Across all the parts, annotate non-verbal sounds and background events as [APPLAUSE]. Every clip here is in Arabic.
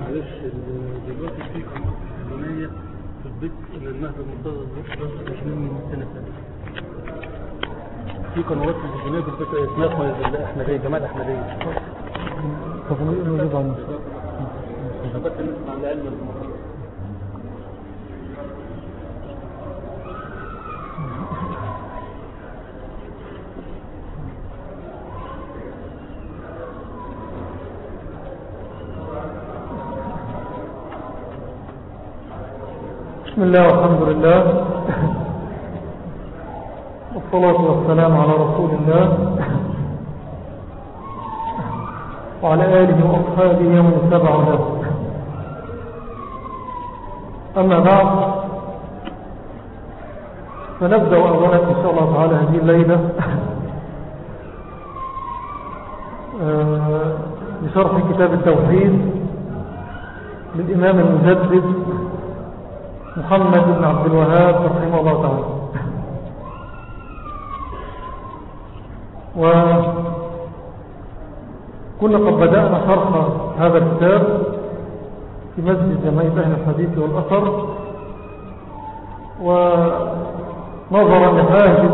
معلش دلوقتي في في البيت إن المهد المنتظر مش من سنة في قنوات تلفزيونية اسمها الأحمدية جماعة الأحمدية طب نجيب عنه أنا بس نسمع العلم بسم الله والحمد لله. والصلاة والسلام على رسول الله. وعلى آله وأصحابه ومن اتبع له أما بعد فنبدأ أولا إن شاء الله تعالى هذه الليلة آه، بشرح كتاب التوحيد للإمام المجدد محمد بن عبد الوهاب رحمه الله تعالى. وكنا قد بدأنا شرح هذا الكتاب في مسجد جمعية أهل الحديث والأثر ونظرا لحاجة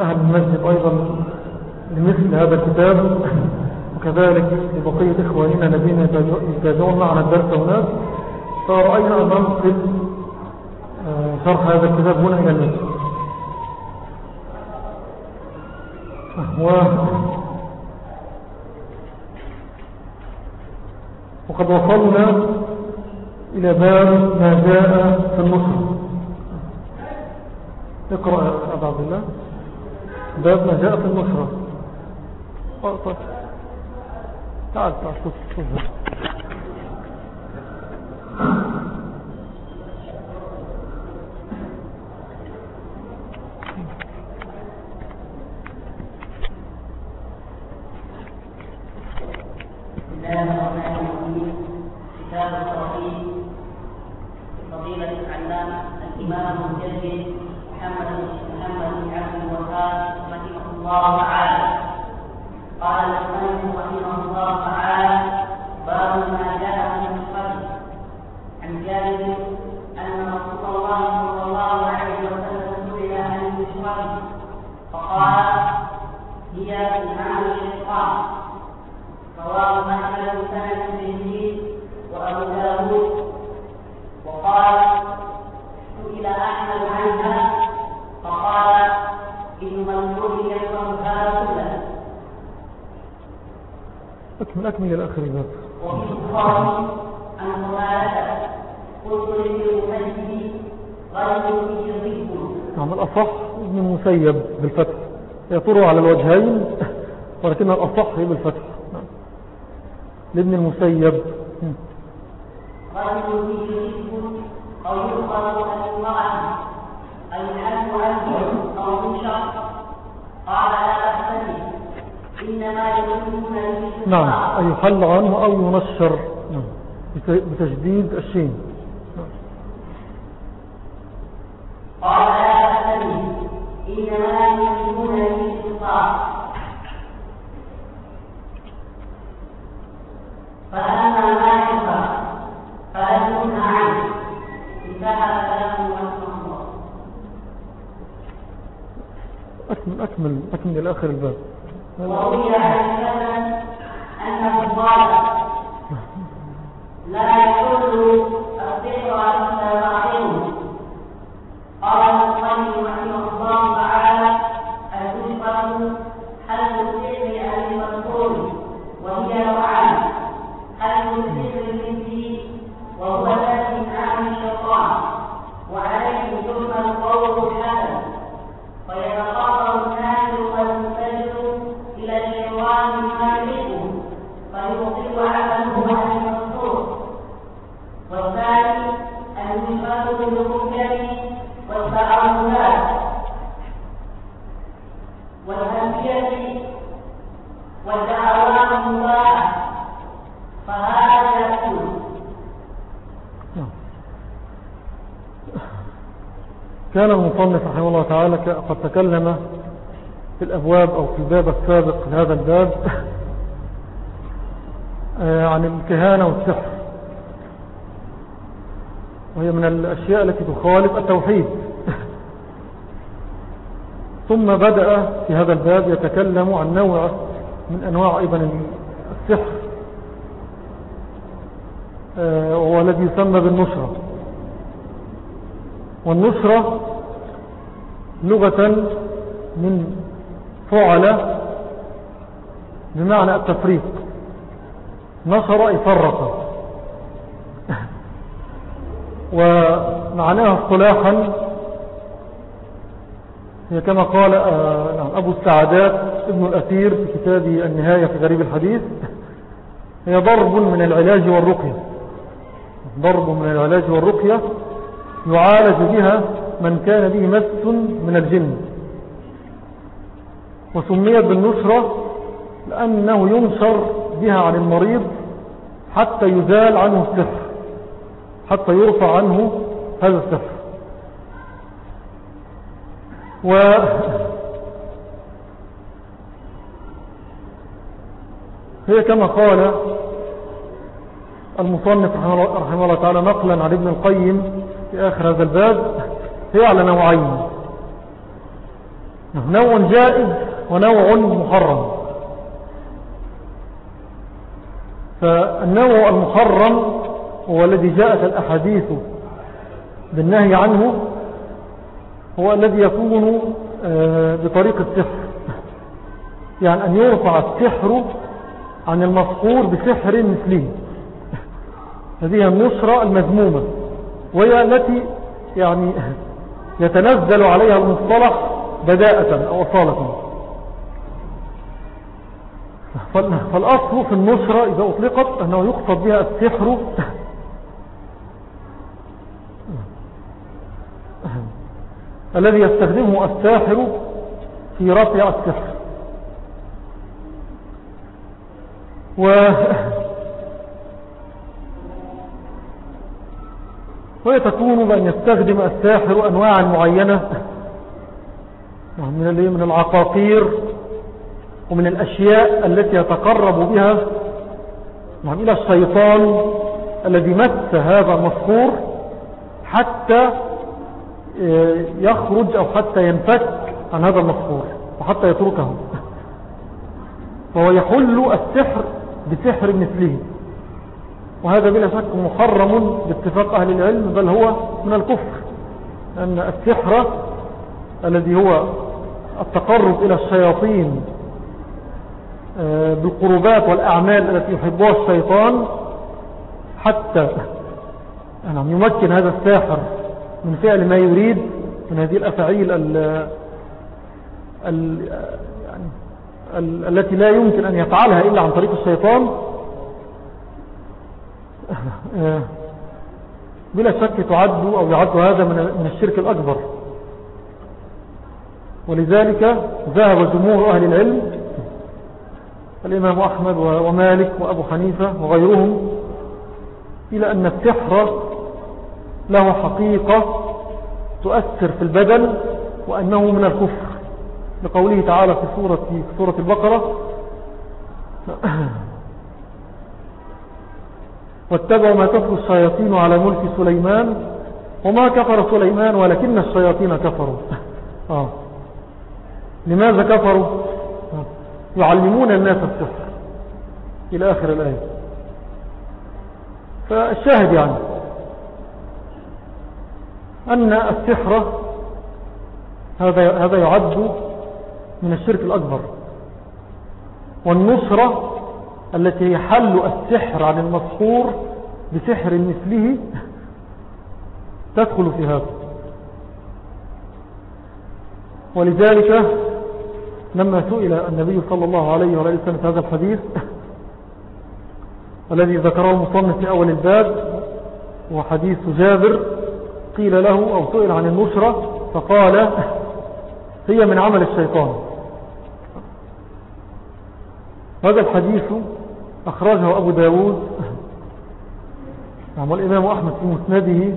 أهل المسجد أيضا لمثل هذا الكتاب وكذلك لبقية إخواننا الذين يتابعون معنا الدرس هناك. فرأينا أن ننقل آه، شرح هذا الكتاب هنا إلى و... وقد وصلنا إلى باب ما جاء في النصر اقرأ أبا عبد الله. باب ما جاء في النصرة تعال تعال تفضل بسم الله الرحمن الرحيم كتاب التوحيد لفضيلة العلامة الإمام المجدد محمد محمد بن عبد الوهاب رحمه الله على الوجهين ولكن الأصح هي بالفتح. لابن المسيب أو نعم أي يحل عنه أو ينشر. بت- بتشديد الشين. قال لا بأس إنما يؤمنون أكمل أكمل أكمل إلى آخر الباب. وروي عن أنه قال [LAUGHS] كان المصنف رحمه الله تعالى قد تكلم في الأبواب أو في الباب السابق لهذا الباب آه، عن الكهانة والسحر. وهي من الأشياء التي تخالف التوحيد. [LAUGHS] ثم بدأ في هذا الباب يتكلم عن نوع من أنواع أيضا السحر. آه، وهو الذي يسمى بالنشرة والنشرة لغة من فعل بمعنى التفريق. نشر أي فرق. [LAUGHS] ومعناها اصطلاحا هي كما قال آه، نعم أبو السعدات ابن الأثير في كتابه النهاية في غريب الحديث. [LAUGHS] هي ضرب من العلاج والرقية. ضرب من العلاج والرقية يعالج بها من كان به مس من الجن. وسميت بالنشرة لأنه ينشر بها عن المريض حتى يزال عنه السحر حتى يرفع عنه هذا السحر. و هي كما قال المصنف رحمه الله تعالى نقلا عن ابن القيم في آخر هذا الباب. هي على نوعين نوع جائز ونوع محرم. فالنوع المحرم هو الذي جاءت الأحاديث بالنهي عنه هو الذي يكون آه، بطريق السحر. يعني أن يرفع السحر عن المسحور بسحر مثله هذه النصرة المذمومة وهي التي يعني يتنزل عليها المصطلح بداءة أو أصالة. فالأصل في النصرة إذا أطلقت أنه يقصد بها السحر. الذي يستخدمه الساحر في رفع السحر. و وهي تكون بأن يستخدم الساحر أنواعا معينة من من العقاقير ومن الأشياء التي يتقرب بها نعم إلى الشيطان الذي مس هذا المذكور حتى آه، يخرج أو حتى ينفك عن هذا المذكور وحتى يتركه. [LAUGHS] فهو يحل السحر بسحر مثله. وهذا بلا شك محرم باتفاق أهل العلم بل هو من الكفر أن السحر الذي هو التقرب إلى الشياطين آه، بالقربات والأعمال التي يحبها الشيطان حتى نعم يمكن هذا الساحر من فعل ما يريد من هذه الأفعيل ال ال يعني ال التي لا يمكن أن يفعلها إلا عن طريق الشيطان بلا شك تعد أو يعد هذا من الشرك الأكبر. ولذلك ذهب جمهور أهل العلم الإمام أحمد ومالك وأبو حنيفة وغيرهم إلى أن السحر له حقيقة تؤثر في البدن وأنه من الكفر. لقوله تعالى في سورة, في سورة البقرة [CLEARS THROAT] واتبعوا ما تفر الشياطين على ملك سليمان وما كفر سليمان ولكن الشياطين كفروا. [LAUGHS] آه. لماذا كفروا؟ يعلمون الناس السحر. إلى آخر الآية. فالشاهد يعني أن السحر هذا هذا يعد من الشرك الأكبر. والنصرة التي يحل السحر عن المسحور بسحر مثله تدخل في هذا. ولذلك لما سئل النبي صلى الله عليه وآله وسلم في هذا الحديث الذي ذكره مصنف في أول الباب وحديث جابر قيل له أو سئل عن النشرة فقال هي من عمل الشيطان. هذا الحديث أخرجه أبو داود. نعم والإمام أحمد في مسنده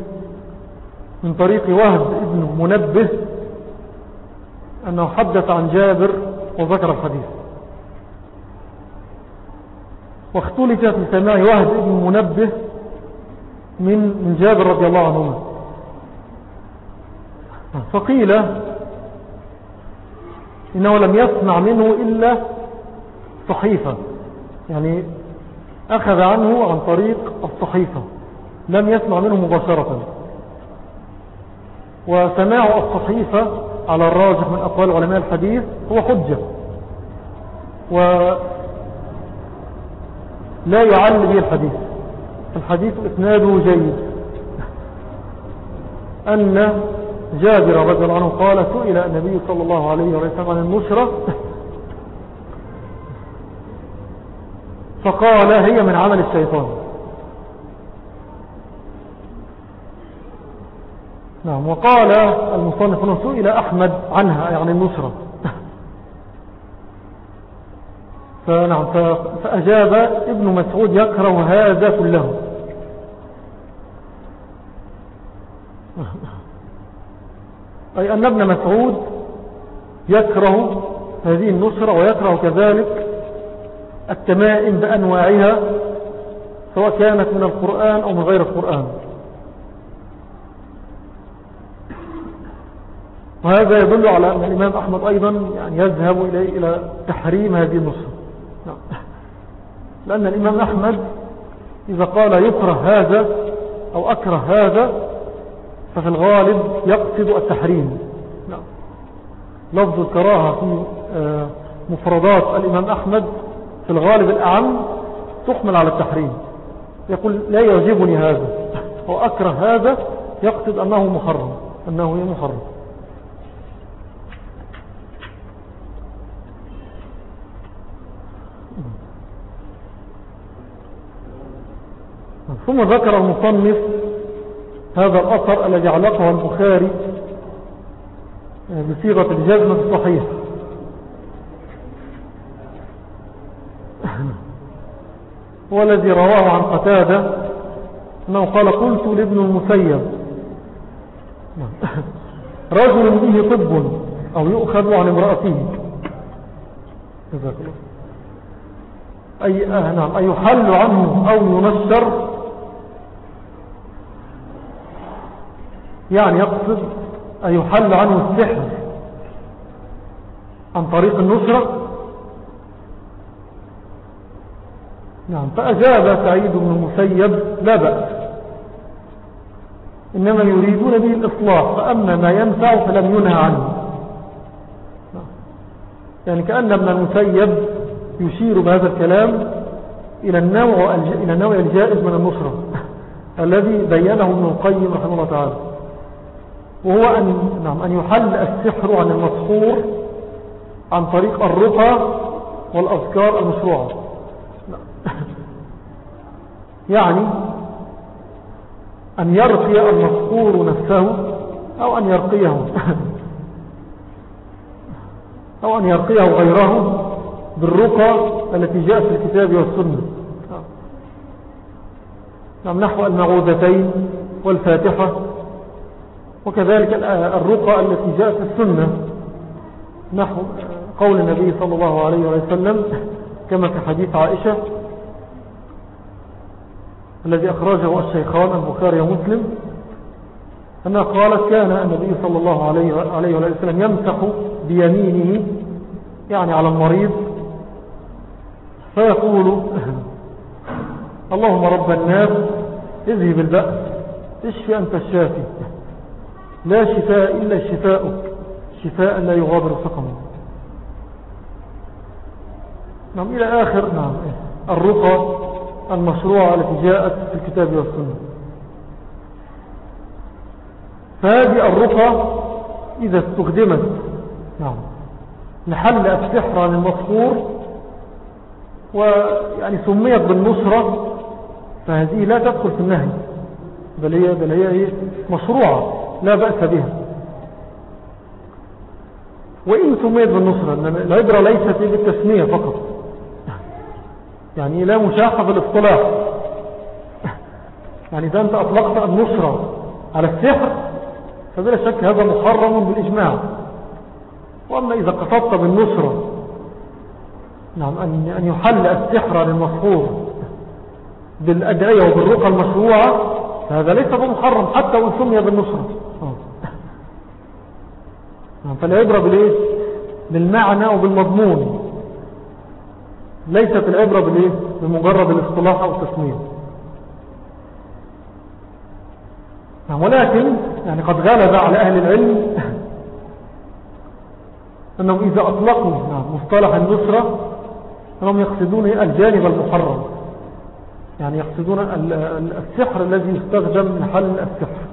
من طريق وهب ابن منبه أنه حدث عن جابر وذكر الحديث. واختلف في سماع وهد بن منبه من من جابر رضي الله عنهما. فقيل إنه لم يسمع منه إلا صحيفة يعني أخذ عنه عن طريق الصحيفة لم يسمع منه مباشرة. وسماع الصحيفة على الراجح من أقوال علماء الحديث هو حجة. ولا يعل به الحديث. الحديث إسناده جيد. أن جابر رضي الله عنه قال سئل النبي صلى الله عليه وسلم عن النشرة فقال هي من عمل الشيطان. نعم وقال المصنف سئل أحمد عنها يعني النصرة. [LAUGHS] فنعم فأجاب ابن مسعود يكره هذا كله. [LAUGHS] أي أن ابن مسعود يكره هذه النصرة ويكره كذلك التمائم بأنواعها سواء كانت من القرآن أو من غير القرآن وهذا يدل على أن الإمام أحمد أيضا يعني يذهب إلى إلى تحريم هذه النصرة نعم. لأن الإمام أحمد إذا قال يكره هذا أو أكره هذا ففي الغالب يقصد التحريم نعم. لفظ الكراهة في آه، مفردات الإمام أحمد في الغالب الأعم تحمل على التحريم. يقول لا يعجبني هذا. [LAUGHS] أو أكره هذا يقصد أنه محرم أنه محرم. ثم ذكر المصنف هذا الأثر الذي علقه البخاري بصيغة الجزم الصحيح. والذي رواه عن قتادة أنه قال قلت لابن المسيب. [LAUGHS] رجل به طب أو يؤخذ عن امرأته. أي, آه نعم. أي يحل عنه أو ينشر. يعني يقصد أن يحل عنه السحر عن طريق النصرة نعم فأجاب سعيد بن المسيب لا بأس. إنما يريدون به الإصلاح فأما ما ينفع فلم ينهى عنه. يعني كأن ابن المسيب يشير بهذا الكلام إلى النوع, إلى النوع الجائز من النصرة [LAUGHS] الذي بينه ابن القيم رحمه الله تعالى. وهو أن, نعم أن يحل السحر عن المسحور عن طريق الرقى والأذكار المشروعة. يعني أن يرقي المسحور نفسه أو أن يرقيه. [LAUGHS] أو أن يرقيه غيره بالرقى التي جاءت في الكتاب والسنة. نعم نحو المعوذتين والفاتحة. وكذلك الرقى التي جاءت في السنة. نحو قول النبي صلى الله عليه وسلم كما في حديث عائشة الذي أخرجه الشيخان البخاري ومسلم أنها قالت كان النبي صلى الله عليه وسلم يمسح بيمينه يعني على المريض فيقول [LAUGHS] اللهم رب الناس اذهب البأس اشفي أنت الشافي لا شفاء إلا شفاءك شفاء لا يغادر سقما نعم إلى آخر نعم الرقى المشروعة التي جاءت في الكتاب والسنة. فهذه الرقى إذا استخدمت نعم لحل السحر عن المصفور ويعني سميت بالنصرة فهذه لا تدخل في النهي بل هي, بل هي؟ مشروعة لا بأس بها. وإن سميت بالنصرة العبرة ليست بالتسمية فقط. يعني لا مشاحة بالاصطلاح. [LAUGHS] يعني إذا أنت أطلقت النصرة على السحر فبلا شك هذا محرم بالإجماع. وأما إذا قصدت بالنصرة نعم أن يحل السحر للمسحور بالأدعية وبالرقى المشروعة هذا ليس بمحرم حتى وإن سمي بالنصرة. [LAUGHS] نعم فالعبرة بالإيه بالمعنى وبالمضمون. ليست العبرة بالإيه؟ بمجرد الاصطلاح أو التسمية. نعم ولكن يعني قد غلب على أهل العلم [LAUGHS] أنهم إذا أطلقوا نعم مصطلح النصرة أنهم يقصدون الجانب المحرم. يعني يقصدون السحر الذي يستخدم من حل السحر.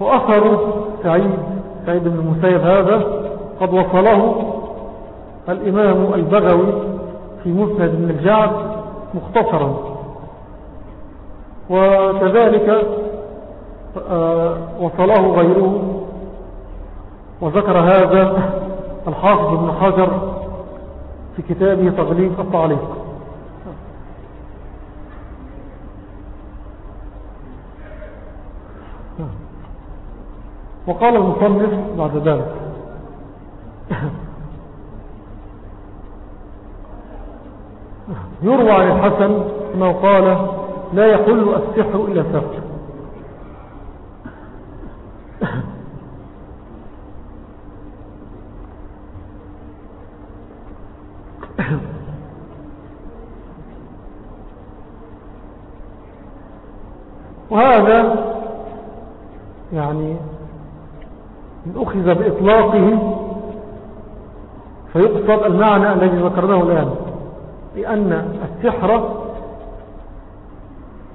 وأثر سعيد سعيد بن المسيب هذا قد وصله الإمام البغوي في مسند من الجعد مختصرا. وكذلك آه، وصله غيره. وذكر هذا الحافظ ابن حجر في كتابه تغليق التعليق. وقال المصنف بعد ذلك يروى عن الحسن أنه قال لا يحل السحر إلا سحر. وهذا يعني إن أخذ بإطلاقه فيقصد المعنى الذي ذكرناه الآن. لأن السحر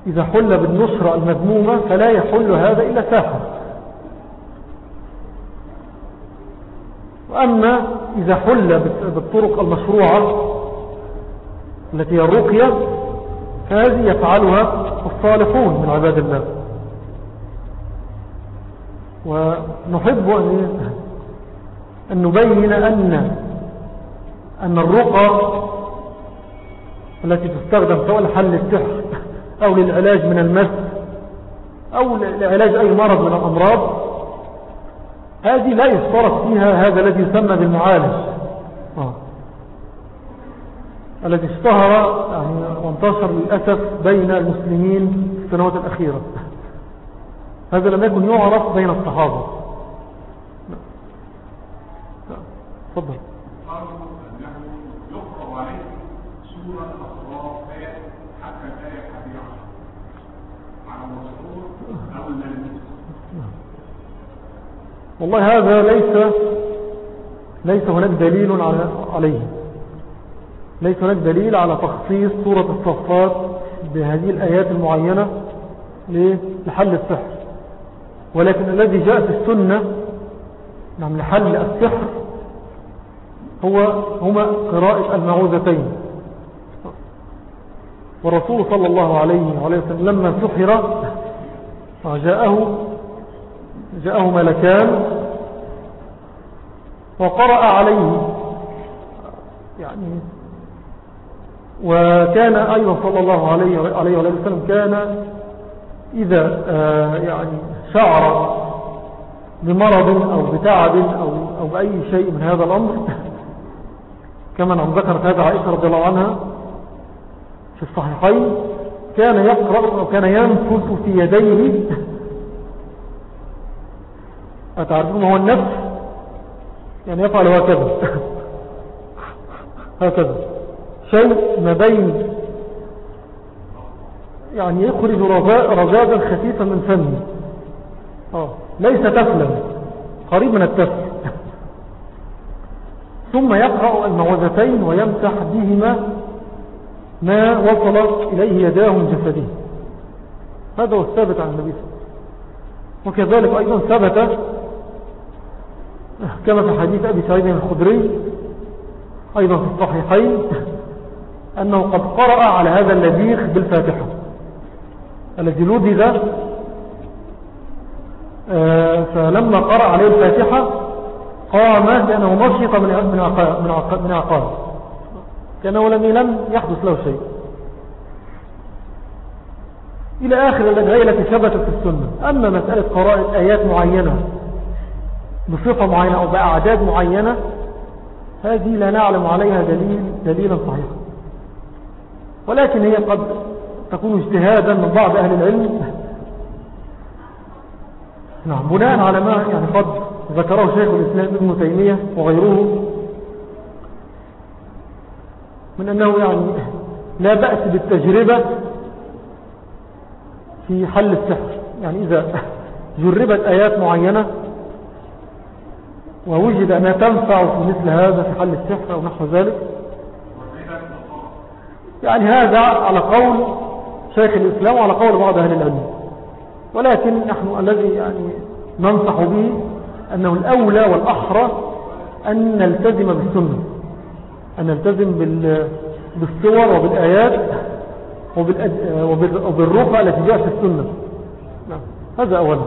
إذا حل بالنصرة المذمومة فلا يحل هذا إلا ساحر وأما إذا حل بالطرق المشروعة التي هي الرقية فهذه يفعلها الصالحون من عباد الله. ونحب أن نبين أن أن الرقى التي تستخدم سواء لحل السحر أو للعلاج من المس أو لعلاج أي مرض من الأمراض هذه لا يشترط فيها هذا الذي يسمى بالمعالج. آه. الذي اشتهر يعني وانتشر للأسف بين المسلمين في السنوات الأخيرة. هذا لم يكن يعرف بين الصحابة. تفضل. سورة أخرى حتى الآية حديثة على المشهور أو والله هذا ليس ليس هناك دليل عليه. ليس هناك دليل على تخصيص سورة الصفات بهذه الآيات المعينة لحل السحر. ولكن الذي جاء في السنة نعم لحل السحر هو هما قراءة المعوذتين. والرسول صلى الله عليه وسلم لما سحر جاءه جاءه ملكان وقرأ عليه يعني وكان أيضا صلى الله عليه عليه وسلم كان إذا آه، يعني شعر بمرض أو بتعب أو, أو بأي شيء من هذا الأمر كما نعم ذكرت هذا عائشة رضي الله عنها في الصحيحين كان يقرأ أو كان ينفس في يديه. أتعرفون هو النفس يعني يفعل هكذا. [LAUGHS] هكذا. شيء ما بين يعني يخرج رجاجا خفيفا من فمه. آه. ليس تفلا. قريب من التفل. [LAUGHS] ثم يقرأ المعوذتين ويمسح بهما ما وصل إليه يداه من جسده. هذا هو الثابت عن النبي صلى وكذلك أيضا ثبت كما في حديث أبي سعيد الخدري أيضا في الصحيحين أنه قد قرأ على هذا اللذيخ بالفاتحة. الذي لدغ آه، فلما قرأ عليه الفاتحة قام لأنه نشط من عقاب كأنه لم لم يحدث له شيء. إلى آخر الأدعية التي ثبتت في السنة أما مسألة قراءة آيات معينة بصفة معينة أو بأعداد معينة هذه لا نعلم عليها دليل دليلا صحيحا. ولكن هي قد تكون اجتهادا من بعض أهل العلم. نعم بناء على ما يعني قد ذكره شيخ الإسلام ابن تيمية وغيره من أنه يعني لا بأس بالتجربة في حل السحر. يعني إذا جربت آيات معينة ووجد أنها تنفع في مثل هذا في حل السحر أو نحو ذلك يعني هذا على قول شيخ الإسلام وعلى قول بعض أهل العلم. ولكن نحن الذي يعني ننصح به أنه الأولى والأحرى أن نلتزم بالسنة. أن نلتزم بالصور وبالآيات وبالرقى التي جاءت في السنة نعم. هذا أولا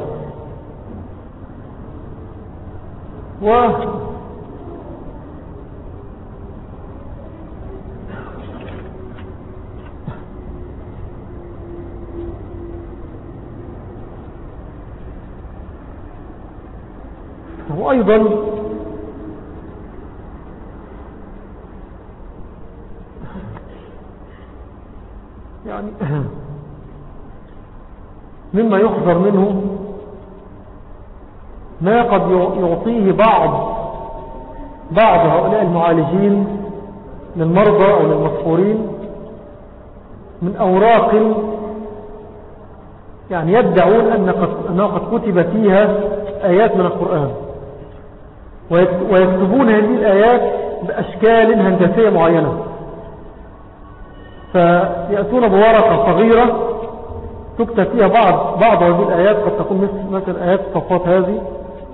و وأيضا يعني مما يحذر منه ما قد يعطيه بعض بعض هؤلاء المعالجين للمرضى أو للمصفورين من أوراق يعني يدعون أنه قد كتب فيها آيات من القرآن. ويكتبون هذه الآيات بأشكال هندسية معينة. فيأتون بورقة صغيرة تكتب فيها بعض بعض هذه الآيات قد تكون مثل, مثل آيات الصفات هذه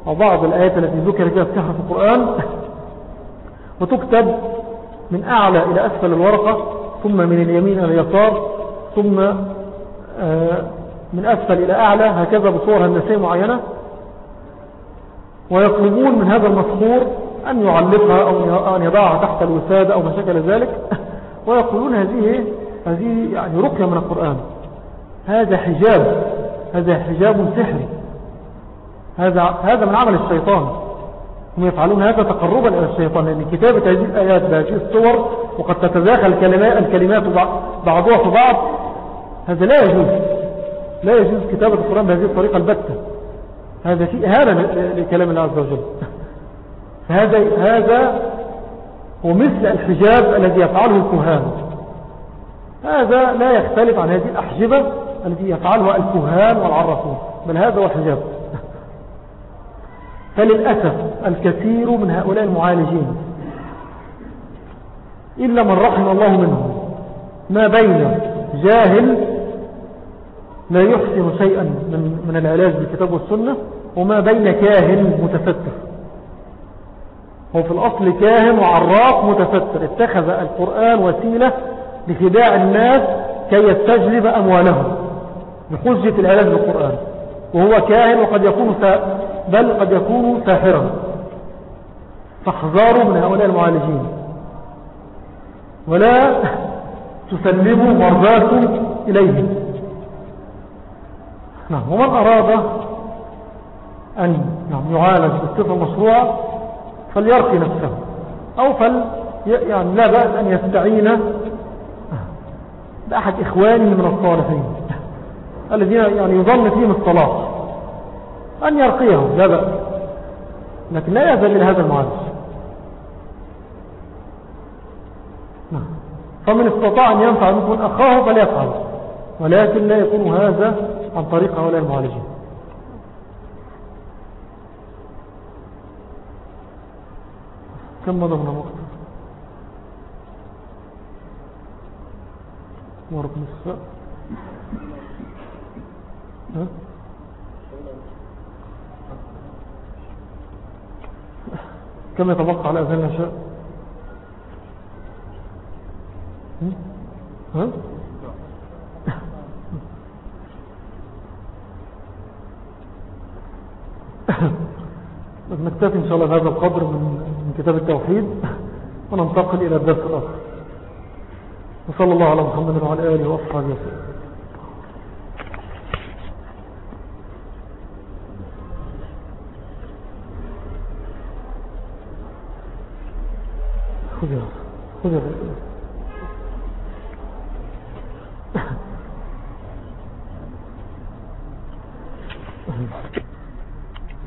أو بعض الآيات التي ذكر فيها السحر في القرآن. [LAUGHS] وتكتب من أعلى إلى أسفل الورقة ثم من اليمين إلى اليسار ثم آه، من أسفل إلى أعلى هكذا بصور هندسية معينة. ويطلبون من هذا المصفور أن يعلقها أو أن يضعها تحت الوسادة أو ما شكل ذلك. [LAUGHS] ويقولون هذه هذه يعني رقية من القرآن. هذا حجاب هذا حجاب سحري. هذا هذا من عمل الشيطان. هم يفعلون هذا تقربا إلى الشيطان لأن كتابة هذه الآيات بهذه الصور وقد تتداخل الكلمات, الكلمات بعضها في بعض. هذا لا يجوز. لا يجوز كتابة القرآن بهذه الطريقة البتة. هذا في إهانة لكلام الله عز وجل. [LAUGHS] فهذا هذا هو مثل الحجاب الذي يفعله الكهان. هذا لا يختلف عن هذه الأحجبة. التي يفعلها الكهان والعرفون. بل هذا هو الحجاب [LAUGHS] فللأسف الكثير من هؤلاء المعالجين إلا من رحم الله منهم ما بين جاهل لا يحسن شيئا من, من العلاج بالكتاب والسنة وما بين كاهن متفتر هو في الأصل كاهن وعراق متفتر اتخذ القرآن وسيلة لخداع الناس كي يستجلب أموالهم. بحجة العلاج بالقرآن. وهو كاهن وقد يكون بل قد يكون ساحرا. فاحذروا من هؤلاء المعالجين. ولا تسلموا مرضاكم إليهم. نعم ومن أراد أن نعم يعالج بالصفة المشروعة فليرقي نفسه. أو فل يعني لا بأس أن يستعين بأحد إخوانه من الصالحين. الذين يعني يظن فيهم الصلاح أن يرقيهم لا بأس. لكن لا يأذن لهذا المعالج نعم. فمن استطاع أن ينفع منكم أخاه فليفعل. ولكن لا يكون هذا عن طريق هؤلاء المعالجين. كم مضى من الوقت؟ ورقم الساعة ها؟ كم يتبقى على أذان العشاء؟ ها؟ [LAUGHS] نكتفي إن شاء الله بهذا القدر من كتاب التوحيد وننتقل إلى الدرس الآخر. وصلى الله على محمد وعلى آله وأصحابه وسلم. 그죠. 그죠.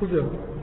그죠.